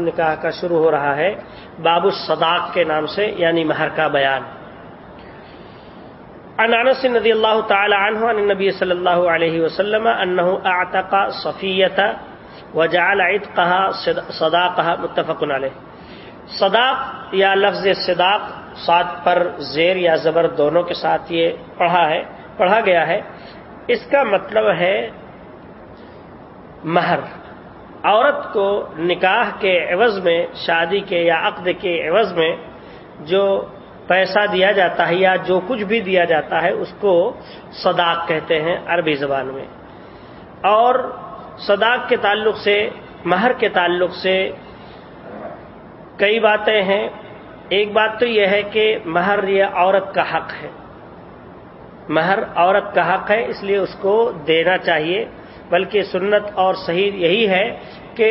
نکاح کا شروع ہو رہا ہے باب الصداق کے نام سے یعنی مہر کا بیان۔ عن انس رضی اللہ تعالی عنہ عن النبی صلی اللہ علیہ وسلم انه اعتق صفیہ وجعل عتقها صداقها متفق علیہ۔ صداق یا لفظ صداق سات پر زیر یا زبر دونوں کے ساتھ یہ پڑھا ہے، پڑھا گیا ہے۔ اس کا مطلب ہے مہر۔ عورت کو نکاح کے عوض میں، شادی کے یا عقد کے عوض میں جو پیسہ دیا جاتا ہے یا جو کچھ بھی دیا جاتا ہے، اس کو صداق کہتے ہیں عربی زبان میں۔ اور صداق کے تعلق سے، مہر کے تعلق سے کئی باتیں ہیں۔ ایک بات تو یہ ہے کہ مہر یہ عورت کا حق ہے۔ مہر عورت کا حق ہے، اس لیے اس کو دینا چاہیے۔ بلکہ سنت اور صحیح یہی ہے کہ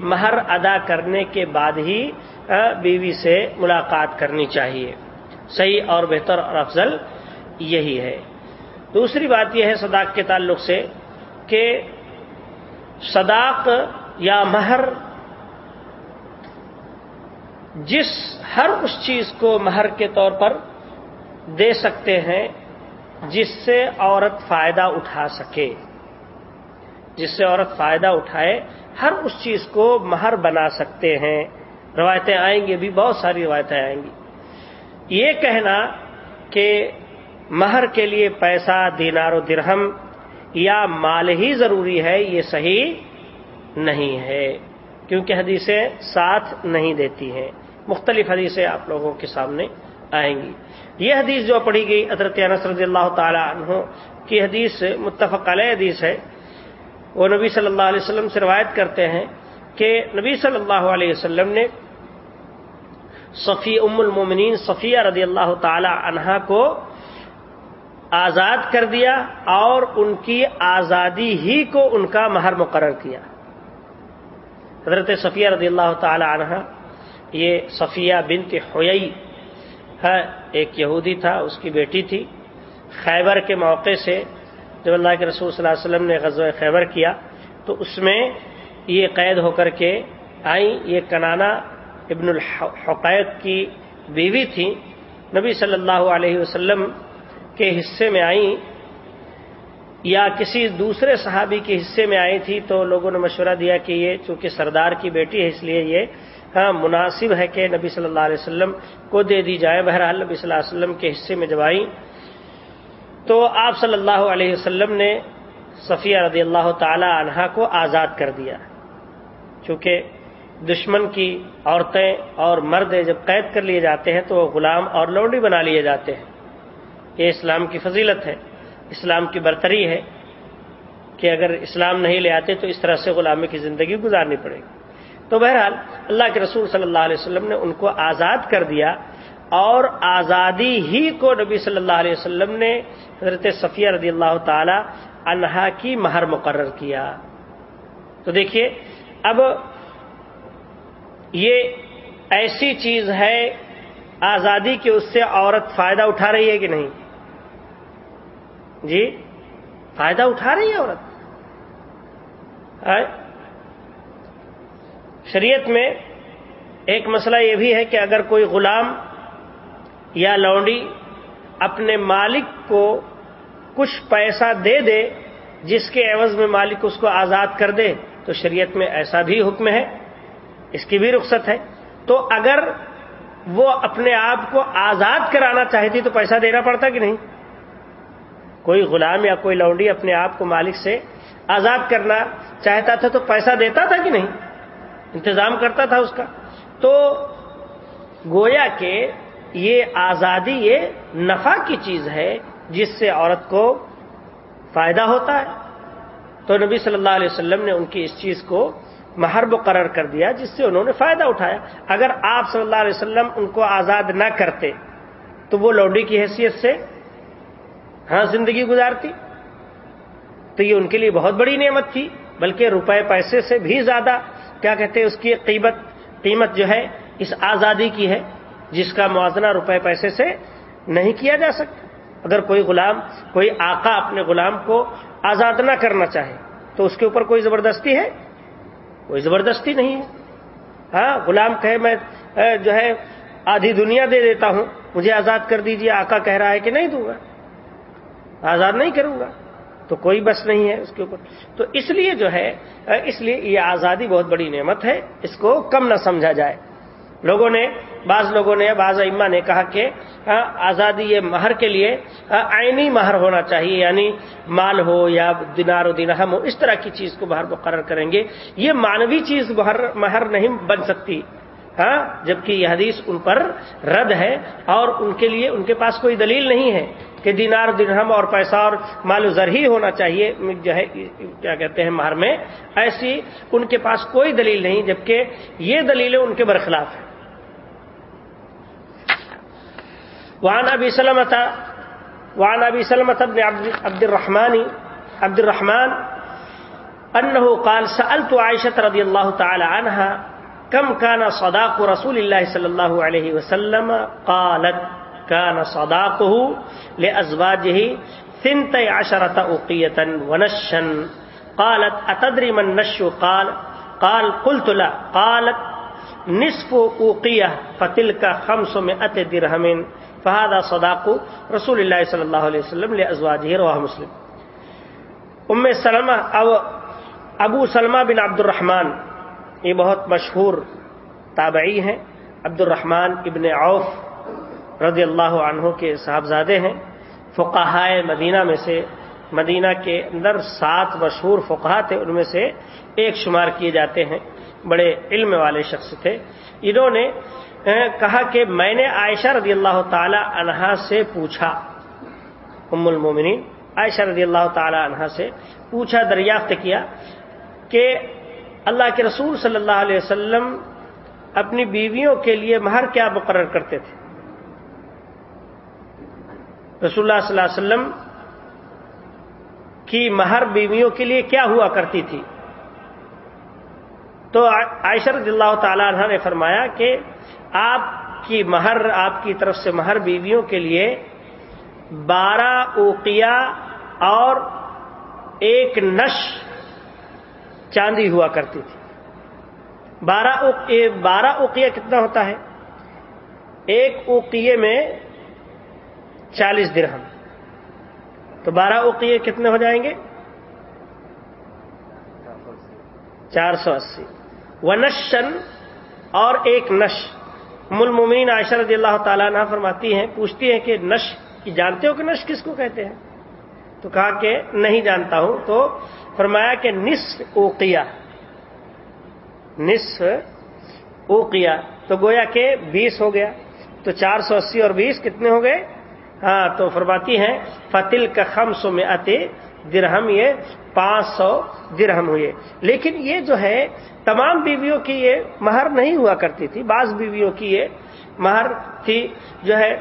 مہر ادا کرنے کے بعد ہی بیوی سے ملاقات کرنی چاہیے۔ صحیح اور بہتر اور افضل یہی ہے۔ دوسری بات یہ ہے صداق کے تعلق سے کہ صداق یا مہر جس ہر اس چیز کو مہر کے طور پر دے سکتے ہیں، جس سے عورت فائدہ اٹھا سکے۔ جس سے عورت فائدہ اٹھائے، ہر اس چیز کو مہر بنا سکتے ہیں۔ روایتیں آئیں گی بھی بہت ساری روایتیں آئیں گی۔ یہ کہنا کہ مہر کے لیے پیسہ، دینار و درہم یا مال ہی ضروری ہے، یہ صحیح نہیں ہے۔ کیونکہ حدیثیں ساتھ نہیں دیتی ہیں۔ مختلف حدیثیں آپ لوگوں کے سامنے آئیں گی۔ یہ حدیث جو پڑھی گئی حضرت انس رضی اللہ تعالی عنہ کی حدیث متفق علیہ حدیث ہے۔ وہ نبی صلی اللہ علیہ وسلم سے روایت کرتے ہیں کہ نبی صلی اللہ علیہ وسلم نے صفی ام المومنین صفیہ رضی اللہ تعالی عنہا کو آزاد کر دیا اور ان کی آزادی ہی کو ان کا مہر مقرر کیا۔ حضرت صفیہ رضی اللہ تعالی عنہا، یہ صفیہ بنت ہوئی ہے، ایک یہودی تھا، اس کی بیٹی تھی، خیبر کے موقع سے جب اللہ کے رسول صلی اللہ علیہ وسلم نے غزوہ خیبر کیا، تو اس میں یہ قید ہو کر کے آئیں۔ یہ کنانا ابن الحقیق کی بیوی تھی۔ نبی صلی اللہ علیہ وسلم کے حصے میں آئیں۔ یا کسی دوسرے صحابی کے حصے میں آئی تھی، تو لوگوں نے مشورہ دیا کہ یہ چونکہ سردار کی بیٹی ہے، اس لیے یہ ہاں مناسب ہے کہ نبی صلی اللہ علیہ وسلم کو دے دی جائے۔ بہرحال نبی صلی اللہ علیہ وسلم کے حصے میں جب آئیں تو آپ صلی اللہ علیہ وسلم نے صفیہ رضی اللہ تعالی عنہا کو آزاد کر دیا چونکہ دشمن کی عورتیں اور مرد جب قید کر لیے جاتے ہیں تو وہ غلام اور لوڈی بنا لیے جاتے ہیں۔ یہ اسلام کی فضیلت ہے، اسلام کی برتری ہے کہ اگر اسلام نہیں لے آتے تو اس طرح سے غلامی کی زندگی گزارنی پڑے گی۔ تو بہرحال اللہ کے رسول صلی اللہ علیہ وسلم نے ان کو آزاد کر دیا اور آزادی ہی کو نبی صلی اللہ علیہ وسلم نے حضرت صفیہ رضی اللہ تعالی انہا کی مہر مقرر کیا۔ تو دیکھیے، اب یہ ایسی چیز ہے، آزادی کی اس سے عورت فائدہ اٹھا رہی ہے کہ نہیں؟ جی فائدہ اٹھا رہی ہے عورت۔ شریعت میں ایک مسئلہ یہ بھی ہے کہ اگر کوئی غلام یا لونڈی اپنے مالک کو کچھ پیسہ دے دے، جس کے عوض میں مالک اس کو آزاد کر دے، تو شریعت میں ایسا بھی حکم ہے، اس کی بھی رخصت ہے۔ تو اگر وہ اپنے آپ کو آزاد کرانا چاہتی تو پیسہ دینا پڑتا کہ نہیں؟ کوئی غلام یا کوئی لونڈی اپنے آپ کو مالک سے آزاد کرنا چاہتا تھا تو پیسہ دیتا تھا کہ نہیں؟ انتظام کرتا تھا اس کا۔ تو گویا کہ یہ آزادی یہ نفع کی چیز ہے جس سے عورت کو فائدہ ہوتا ہے۔ تو نبی صلی اللہ علیہ وسلم نے ان کی اس چیز کو مہر مقرر کر دیا جس سے انہوں نے فائدہ اٹھایا۔ اگر آپ صلی اللہ علیہ وسلم ان کو آزاد نہ کرتے تو وہ لوڈی کی حیثیت سے ہاں زندگی گزارتی۔ تو یہ ان کے لیے بہت بڑی نعمت تھی، بلکہ روپے پیسے سے بھی زیادہ۔ کیا کہتے ہیں اس کی قیمت قیمت جو ہے اس آزادی کی ہے۔ جس کا موازنہ روپے پیسے سے نہیں کیا جا سکتا۔ اگر کوئی غلام، کوئی آقا اپنے غلام کو آزاد نہ کرنا چاہے، تو اس کے اوپر کوئی زبردستی ہے؟ کوئی زبردستی نہیں ہے۔ ہاں غلام کہے، میں جو ہے، آدھی دنیا دے دیتا ہوں، مجھے آزاد کر دیجیے آقا کہہ رہا ہے کہ نہیں دوں گا۔ آزاد نہیں کروں گا۔ تو کوئی بس نہیں ہے اس کے اوپر۔ تو اس لیے جو ہے، اس لیے یہ آزادی بہت بڑی نعمت ہے، اس کو کم نہ سمجھا جائے۔ لوگوں نے بعض لوگوں نے بعض اما نے کہا کہ ہاں، آزادی یہ مہر کے لیے ہاں، آئینی مہر ہونا چاہیے یعنی مال ہو یا دینار و دینہم ہو، اس طرح کی چیز کو باہر مقرر کریں گے۔ یہ مانوی چیز مہر نہیں بن سکتی ہاں جبکہ یہ حدیث ان پر رد ہے اور ان کے لیے ان کے پاس کوئی دلیل نہیں ہے کہ دینار درہم اور پیسہ اور مال و زر ہی ہونا چاہیے۔ جو ہے، کیا کہتے ہیں، مہر میں ایسی ان کے پاس کوئی دلیل نہیں، جبکہ یہ دلیلیں ان کے برخلاف ہیں۔ وعن ابي سلمة، وعن ابي سلمة بن عبد الرحمن عبد الرحمن انه قال سالت عائشه رضي الله تعالى عنها، كم كان صداق رسول الله صلى الله عليه وسلم؟ قالت، كان صداقه لازواجه ثنت عشرة اوقية ونشا. قالت اتدري من نش قال قال، قلت لا. قالت، نصف اوقية فتلك خمس مئة درهم. فہاد صداق رسول اللہ صلی اللہ علیہ وسلم ازواج روا مسلم. ام سلمہ او ابو سلمہ بن عبد الرحمن، یہ بہت مشہور تابعی ہیں، عبد الرحمن ابن عوف رضی اللہ عنہ کے صاحبزادے ہیں، فقہائے مدینہ میں سے، مدینہ کے اندر سات مشہور فقہ تھے، ان میں سے ایک شمار کیے جاتے ہیں، بڑے علم والے شخص تھے۔ انہوں نے کہا کہ میں نے عائشہ رضی اللہ تعالی عنہا سے پوچھا، ام المومنین، عائشہ رضی اللہ تعالی عنہا سے پوچھا، دریافت کیا کہ اللہ کے رسول صلی اللہ علیہ وسلم اپنی بیویوں کے لیے مہر کیا مقرر کرتے تھے؟ رسول اللہ صلی اللہ علیہ وسلم کی مہر بیویوں کے لیے کیا ہوا کرتی تھی؟ تو عائشہ رضی اللہ تعالی عنہ نے فرمایا کہ آپ کی مہر، آپ کی طرف سے مہر بیویوں کے لیے بارہ اوقیا اور ایک نش چاندی ہوا کرتی تھی۔ بارہ بارہ اوقیا کتنا ہوتا ہے؟ ایک اوقیے میں چالیس درہم۔ تو بارہ اوقیے کتنے ہو جائیں گے؟ چار سو اسی۔ ونشن اور ایک نش۔ ملمین عائشہ رضی اللہ تعالیٰ نہ فرماتی ہیں، پوچھتی ہیں کہ نش کی جانتے ہو کہ نش کس کو کہتے ہیں؟ تو کہا کہ نہیں جانتا ہوں، تو فرمایا کہ نصف اوقیا نصف اوقیا تو گویا کہ بیس ہو گیا، تو چار سو اسی اور بیس کتنے ہو گئے؟ ہاں تو فرماتی ہیں فتل کا خم سو میں اتے درہم، یہ پانچ سو درہم ہوئے۔ لیکن یہ جو ہے، تمام بیویوں کی یہ مہر نہیں ہوا کرتی تھی۔ بعض بیویوں کی یہ مہر تھی جو ہے،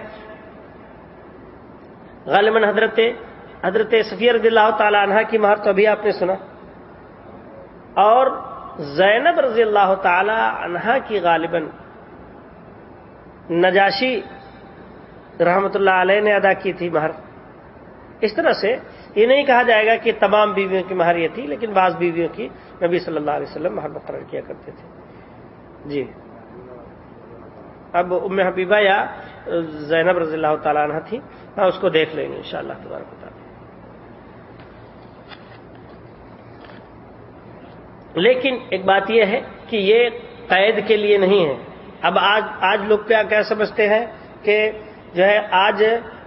غالباً حضرت حضرت سفیر رضی اللہ تعالی عنہ کی مہر تو ابھی آپ نے سنا۔ اور زینب رضی اللہ تعالی عنہ کی غالباً نجاشی رحمت اللہ علیہ نے ادا کی تھی مہر۔ اس طرح سے یہ نہیں کہا جائے گا کہ تمام بیویوں کی مہر یہ تھی، لیکن بعض بیویوں کی نبی صلی اللہ علیہ وسلم مہر مقرر کیا کرتے تھے۔ جی۔ اب ام حبیبہ یا زینب رضی اللہ تعالیٰ عنہ تھی ہاں اس کو دیکھ لیں گے ان شاء اللہ تبارک بتا لیکن ایک بات یہ ہے کہ یہ قید کے لیے نہیں ہے۔ اب آج آج لوگ کیا کیا سمجھتے ہیں کہ جو ہے آج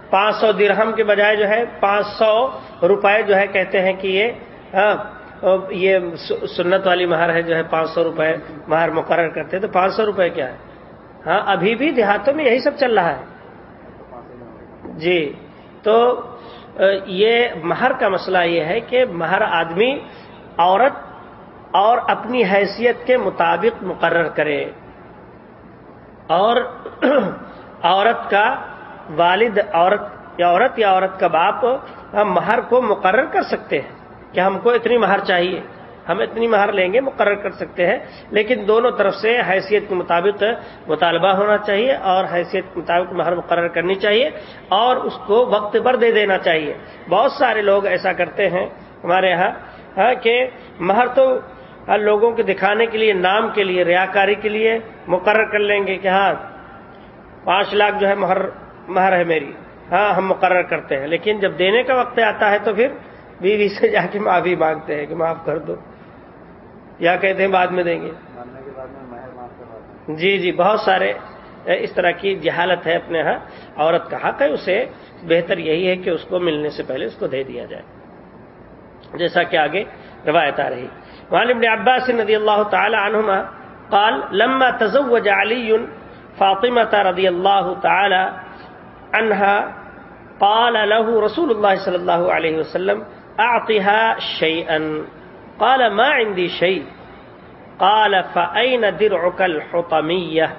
پانچ سو درہم کے بجائے جو ہے پانچ سو روپئے جو ہے کہتے ہیں کہ یہ ہاں، یہ سنت والی مہر ہے جو ہے پانچ سو روپئے مہر مقرر کرتے تو پانچ سو روپئے کیا ہے؟ ہاں ابھی بھی دیہاتوں میں یہی سب چل رہا ہے۔ جی تو یہ مہر کا مسئلہ یہ ہے کہ مہر آدمی عورت اور اپنی حیثیت کے مطابق مقرر کرے اور عورت کا والد عورت یا عورت یا عورت کا باپ ہم مہر کو مقرر کر سکتے ہیں کہ ہم کو اتنی مہر چاہیے۔ ہم اتنی مہر لیں گے، مقرر کر سکتے ہیں۔ لیکن دونوں طرف سے حیثیت کے مطابق مطالبہ ہونا چاہیے اور حیثیت کے مطابق مہر مقرر کرنی چاہیے اور اس کو وقت پر دے دینا چاہیے۔ بہت سارے لوگ ایسا کرتے ہیں ہمارے یہاں ہاں، کہ مہر تو لوگوں کے دکھانے کے لیے، نام کے لیے، ریاکاری کے لیے مقرر کر لیں گے کہ ہاں پانچ لاکھ جو ہے مہر مہر ہے میری۔ ہاں ہم مقرر کرتے ہیں، لیکن جب دینے کا وقت آتا ہے تو پھر بیوی سے جا کے معافی مانگتے ہیں کہ معاف کر دو۔ یا کہتے ہیں بعد میں دیں گے۔ جی جی بہت سارے اس طرح کی جہالت ہے اپنے ہاں۔ عورت کا حق ہے، اسے بہتر یہی ہے کہ اس کو ملنے سے پہلے اس کو دے دیا جائے۔ جیسا کہ آگے روایت آ رہی۔ ابن عباس رضی اللہ تعالی عنہما قال، لما تزوج علی فاطمة رضی اللہ تعالی عنها قال له رسول الله صلى الله عليه وسلم اعطها شيئا قال ما عندي شيء قال فأين درعك الحطمية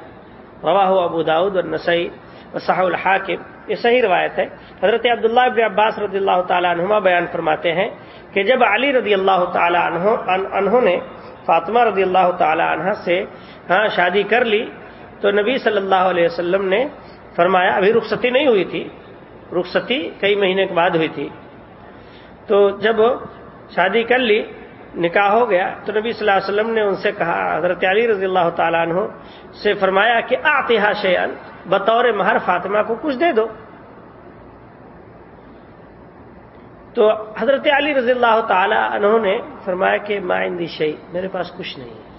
رواه ابو داود والنسائی وصحح الحاکم یہ صحیح روایت ہے حضرت عبداللہ ابن عباس رضی اللہ تعالی عنہما بیان فرماتے ہیں کہ جب علی رضی اللہ تعالی عنہ انہوں نے فاطمہ رضی اللہ تعالی عنہ سے ہاں شادی کر لی تو نبی صلی اللہ علیہ وسلم نے فرمایا، ابھی رخصتی نہیں ہوئی تھی۔ رخصتی کئی مہینے کے بعد ہوئی تھی۔ تو جب شادی کر لی، نکاح ہو گیا، تو نبی صلی اللہ علیہ وسلم نے ان سے کہا، حضرت علی رضی اللہ تعالیٰ عنہ سے فرمایا کہ آتحا شیئن بطور مہر فاطمہ کو کچھ دے دو۔ تو حضرت علی رضی اللہ تعالی عنہ نے فرمایا کہ مائندی شی میرے پاس کچھ نہیں ہے۔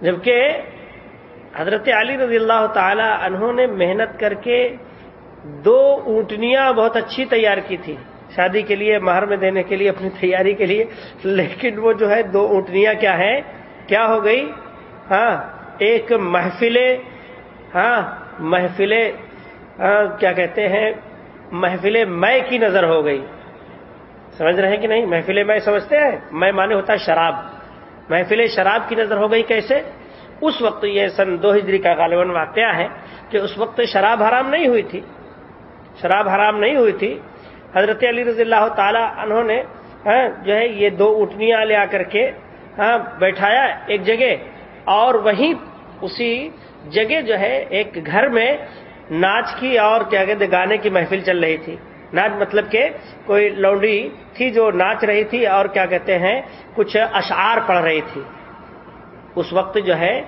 جبکہ حضرت علی رضی اللہ تعالی عنہ نے محنت کر کے دو اونٹنیاں بہت اچھی تیار کی تھی شادی کے لیے، مہر میں دینے کے لیے، اپنی تیاری کے لیے۔ لیکن وہ جو ہے دو اونٹنیاں کیا ہیں کیا ہو گئی؟ ہاں ایک محفل ہاں محفل ہاں، کیا کہتے ہیں؟ محفل میں کی نظر ہو گئی۔ سمجھ رہے ہیں کہ نہیں؟ محفل میں سمجھتے ہیں؟ میں مانے ہوتا ہے شراب۔ محفل شراب کی نظر ہو گئی کیسے؟ اس وقت یہ سن دو ہجری کا غالباً واقعہ ہے کہ اس وقت شراب حرام نہیں ہوئی تھی۔ شراب حرام نہیں ہوئی تھی۔ حضرت علی رضی اللہ تعالی انہوں نے ہاں، جو ہے، یہ دو اٹھنیاں لے آ کر کے ہاں، بیٹھایا ایک جگہ اور وہیں اسی جگہ جو ہے، ایک گھر میں ناچ کی اور کیا کہتے گانے کی محفل چل رہی تھی۔ ناچ مطلب کہ کوئی لونڈی تھی جو ناچ رہی تھی اور کیا کہتے ہیں، کچھ اشعار پڑھ رہی تھی۔ اس وقت جو ہے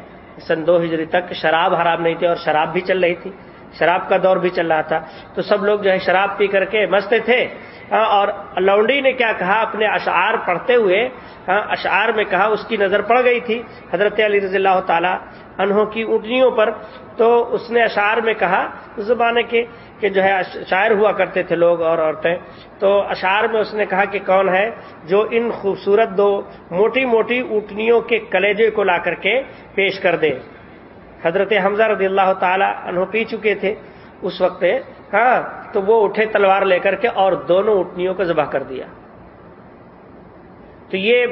سن دو ہجری تک شراب حرام نہیں تھی اور شراب بھی چل رہی تھی۔ شراب کا دور بھی چل رہا تھا۔ تو سب لوگ جو ہے شراب پی کر کے مست تھے۔ ہاں، اور لونڈی نے کیا کہا اپنے اشعار پڑھتے ہوئے؟ ہاں، اشعار میں کہا اس کی نظر پڑ گئی تھی۔ حضرت علی رضی اللہ تعالی انہوں کی اٹنیوں پر تو اس نے اشعار میں کہا، اس زمانے کے کہ جو ہے، شاعر ہوا کرتے تھے لوگ اور عورتیں۔ تو اشعار میں اس نے کہا کہ کون ہے جو ان خوبصورت دو موٹی موٹی اٹھنیوں کے کلیجے کو لا کر کے پیش کر دے۔ حضرت حمزہ رضی اللہ تعالی انہوں پی چکے تھے اس وقت ہاں تو وہ اٹھے تلوار لے کر کے اور دونوں اٹھنیوں کو ذبح کر دیا۔ تو یہ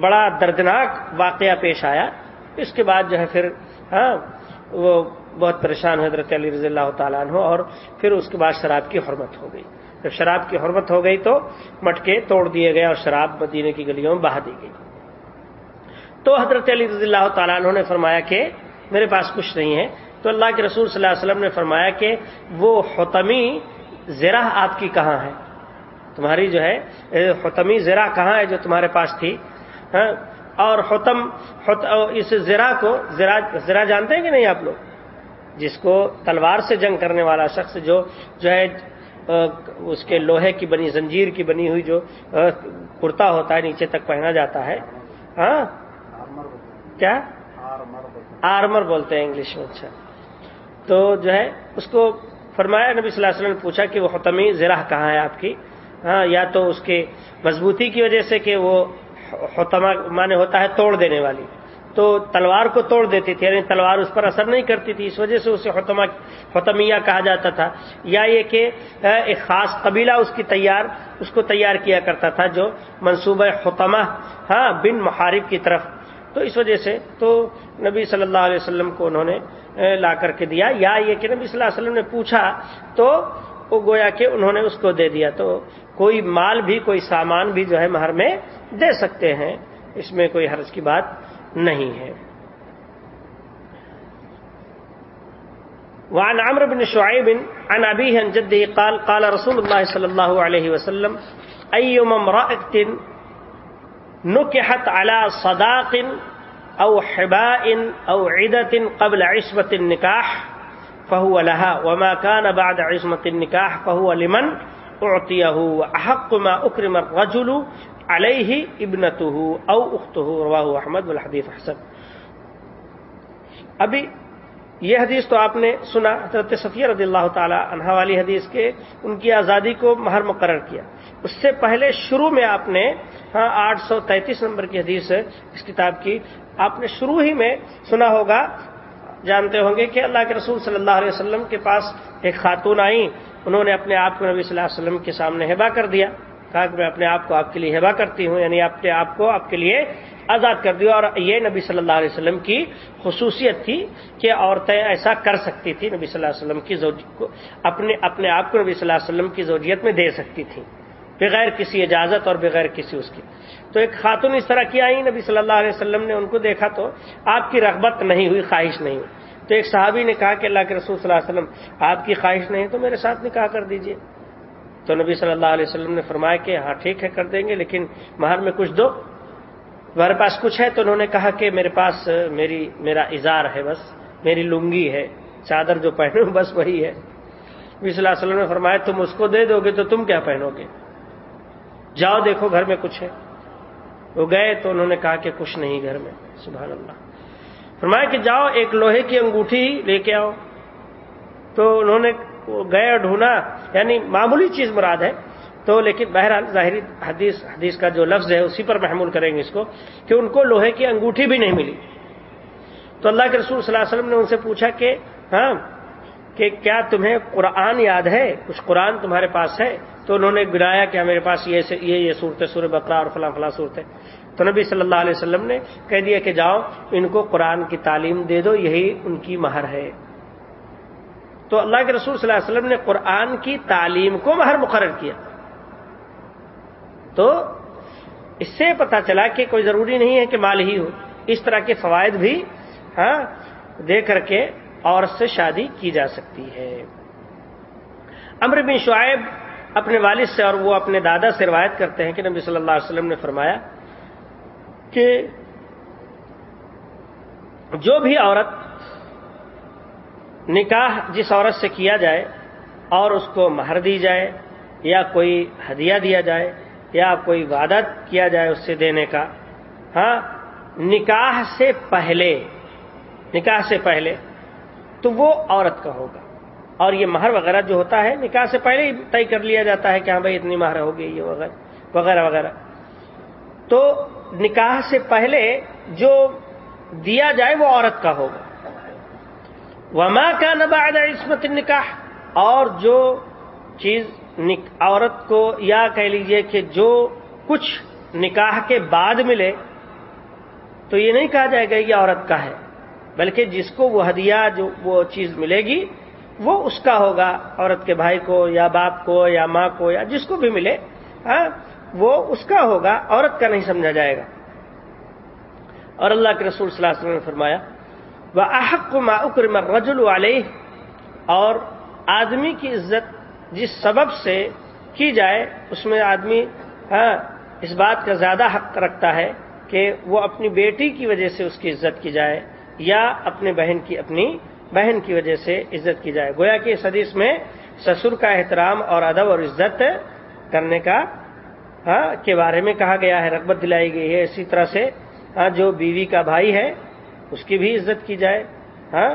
بڑا دردناک واقعہ پیش آیا۔ اس کے بعد جو ہے پھر ہاں وہ بہت پریشان ہوئے حضرت علی رضی اللہ تعالیٰ عنہ اور پھر اس کے بعد شراب کی حرمت ہو گئی۔ جب شراب کی حرمت ہو گئی تو مٹکے توڑ دیے گئے اور شراب مدینے کی گلیوں میں بہا دی گئی۔ تو حضرت علی رضی اللہ تعالیٰ عنہ نے فرمایا کہ میرے پاس کچھ نہیں ہے۔ تو اللہ کے رسول صلی اللہ علیہ وسلم نے فرمایا کہ وہ حتمی زرا آپ کی کہاں ہے؟ تمہاری جو ہے حتمی زرا کہاں ہے جو تمہارے پاس تھی؟ ہاں، اور حتم اس زرا کو، زرا جانتے ہیں کہ نہیں آپ لوگ؟ جس کو تلوار سے جنگ کرنے والا شخص جو جو ہے اس کے لوہے کی بنی، زنجیر کی بنی ہوئی جو کرتا ہوتا ہے، نیچے تک پہنا جاتا ہے۔ ہاں؟ کیا؟ آرمر بولتے ہیں انگلش میں اچھا۔ تو جو ہے، اس کو فرمایا، نبی صلی اللہ علیہ وسلم نے پوچھا کہ وہ حتمی زرہ کہاں ہے آپ کی؟ ہاں یا تو اس کے مضبوطی کی وجہ سے کہ وہ حتما مانے ہوتا ہے توڑ دینے والی۔ تو تلوار کو توڑ دیتی تھی یعنی تلوار اس پر اثر نہیں کرتی تھی، اس وجہ سے اسے حتما حتمیہ کہا جاتا تھا۔ یا یہ کہ ایک خاص قبیلہ اس کی تیار، اس کو تیار کیا کرتا تھا، جو منصوبہ حتمہ ہاں بن محارب کی طرف۔ تو اس وجہ سے تو نبی صلی اللہ علیہ وسلم کو انہوں نے لا کر کے دیا۔ یا یہ کہ نبی صلی اللہ علیہ وسلم نے پوچھا تو وہ گویا کہ انہوں نے اس کو دے دیا۔ تو کوئی مال بھی، کوئی سامان بھی جو ہے مہر میں دے سکتے ہیں۔ اس میں کوئی حرض کی بات نہیں ہے۔ وعن عمرو بن شعيب عن أبيه عن جده قال قال رسول الله صلى الله عليه وسلم أيما امرأة نکحت على صداق او حباء او عدت قبل عصمت النکاح فهو لها، وما كان بعد عصمت النکاح فهو لمن اعطيه واحق ما اكرم الرجل عليه ابنته او اخته رواه احمد والحديث حسن. ابھی یہ حدیث تو آپ نے سنا، حضرت صفیہ رضی اللہ تعالی عنہ والی حدیث کے ان کی آزادی کو مہر مقرر کیا۔ اس سے پہلے شروع میں آپ نے ہاں آٹھ سو تینتیس نمبر کی حدیث اس کتاب کی آپ نے شروع ہی میں سنا ہوگا۔ جانتے ہوں گے کہ اللہ کے رسول صلی اللہ علیہ وسلم کے پاس ایک خاتون آئی انہوں نے اپنے آپ کو نبی صلی اللہ علیہ وسلم کے سامنے ہبا کر دیا، کہا کہ میں اپنے آپ کو آپ کے لیے ہبا کرتی ہوں یعنی اپنے آپ کو آپ کے لیے آزاد کر دیا۔ اور یہ نبی صلی اللہ علیہ وسلم کی خصوصیت تھی کہ عورتیں ایسا کر سکتی تھی نبی صلی اللہ علیہ وسلم کی اپنے اپنے آپ کو نبی صلی اللہ علیہ وسلم کی زوجیت میں دے سکتی تھی بغیر کسی اجازت اور بغیر کسی اس کی۔ تو ایک خاتون اس طرح کی آئی، نبی صلی اللہ علیہ وسلم نے ان کو دیکھا تو آپ کی رغبت نہیں ہوئی، خواہش نہیں ہوئی۔ تو ایک صحابی نے کہا کہ اللہ کے رسول صلی اللہ علیہ وسلم، آپ کی خواہش نہیں تو میرے ساتھ نکاح کر دیجیے۔ تو نبی صلی اللہ علیہ وسلم نے فرمایا کہ ہاں ٹھیک ہے، کر دیں گے، لیکن مہر میں کچھ دو۔ تمہارے پاس کچھ ہے تو انہوں نے کہا کہ میرے پاس میری، میرا اظہار ہے بس، میری لنگی ہے، چادر جو پہنو بس وہی ہے۔ نبی صلی اللہ علیہ وسلم نے فرمایا، تم اس کو دے دو گے تو تم کیا پہنو گے جاؤ دیکھو، گھر میں کچھ ہے۔ وہ گئے تو انہوں نے کہا کہ کچھ نہیں گھر میں، سبحان اللہ۔ فرمایا کہ جاؤ، ایک لوہے کی انگوٹھی لے کے آؤ۔ تو انہوں نے گئے اور ڈھونڈا یعنی معمولی چیز مراد ہے۔ تو لیکن بہرحال ظاہری حدیث حدیث کا جو لفظ ہے، اسی پر محمول کریں گے اس کو کہ ان کو لوہے کی انگوٹھی بھی نہیں ملی۔ تو اللہ کے رسول صلی اللہ علیہ وسلم نے ان سے پوچھا کہ ہاں کہ کیا تمہیں قرآن یاد ہے؟ کچھ قرآن تمہارے پاس ہے؟ تو انہوں نے گرایا کہ ہاں، میرے پاس یہ یہ یہ صورت سور بکرا اور فلاں فلاں صورت ہے۔ تو نبی صلی اللہ علیہ وسلم نے کہہ دیا کہ جاؤ، ان کو قرآن کی تعلیم دے دو، یہی ان کی مہر ہے۔ تو اللہ کے رسول صلی اللہ علیہ وسلم نے قرآن کی تعلیم کو مہر مقرر کیا۔ تو اس سے پتا چلا کہ کوئی ضروری نہیں ہے کہ مال ہی ہو۔ اس طرح کے فوائد بھی ہاں دے کر کے عورت سے شادی کی جا سکتی ہے۔ امر بن شعیب اپنے والد سے اور وہ اپنے دادا سے روایت کرتے ہیں کہ نبی صلی اللہ علیہ وسلم نے فرمایا کہ جو بھی عورت نکاح جس عورت سے کیا جائے اور اس کو مہر دی جائے یا کوئی ہدیہ دیا جائے یا کوئی وعدہ کیا جائے اس سے دینے کا ہاں نکاح سے پہلے، نکاح سے پہلے تو وہ عورت کا ہوگا۔ اور یہ مہر وغیرہ جو ہوتا ہے، نکاح سے پہلے ہی طے کر لیا جاتا ہے کہ ہاں بھائی اتنی مہر ہوگی، یہ وغیرہ وغیرہ وغیرہ۔ تو نکاح سے پہلے جو دیا جائے وہ عورت کا ہوگا۔ وما کا نباد عصمت نکاح اور جو چیز عورت کو یا کہہ لیجیے کہ جو کچھ نکاح کے بعد ملے، تو یہ نہیں کہا جائے گا یہ عورت کا ہے، بلکہ جس کو وہ ہدیہ جو وہ چیز ملے گی، وہ اس کا ہوگا، عورت کے بھائی کو یا باپ کو یا ماں کو یا جس کو بھی ملے۔ ہاں؟ وہ اس کا ہوگا، عورت کا نہیں سمجھا جائے گا۔ اور اللہ کے رسول صلی اللہ علیہ وسلم نے فرمایا وہ احق ما اکرم رجل علیہ اور آدمی کی عزت جس سبب سے کی جائے، اس میں آدمی ہاں اس بات کا زیادہ حق رکھتا ہے کہ وہ اپنی بیٹی کی وجہ سے اس کی عزت کی جائے، یا اپنے بہن کی، اپنی بہن کی وجہ سے عزت کی جائے۔ گویا کہ اس حدیث میں سسر کا احترام اور ادب اور عزت کرنے کا ہاں، کے بارے میں کہا گیا ہے، رغبت دلائی گئی ہے، اسی طرح سے ہاں جو بیوی کا بھائی ہے، اس کی بھی عزت کی جائے ہاں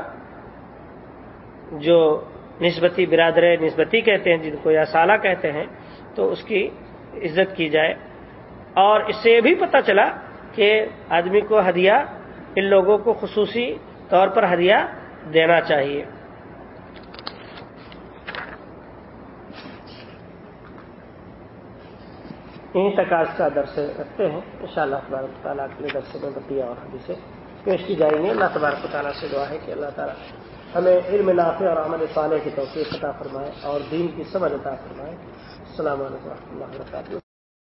جو نسبتی برادر نسبتی کہتے ہیں، جن کو یا سالہ کہتے ہیں، تو اس کی عزت کی جائے۔ اور اس سے یہ بھی پتہ چلا کہ آدمی کو ہدیہ ان لوگوں کو خصوصی طور پر ہدیہ دینا چاہیے۔ یہیں تک آج کا درس رکھتے ہیں۔ ان شاء اللہ تبارک تعالیٰ کے درس میں بقیہ اور حدیثیں پیش کی جائیں گے اللہ تبارک تعالیٰ سے دعا ہے کہ اللہ تعالیٰ ہمیں علم نافع اور عمل صالح کی توفیق عطا فرمائے اور دین کی سمجھ عطا فرمائے۔ السلام علیکم و رحمۃ اللہ وبرکاتہ۔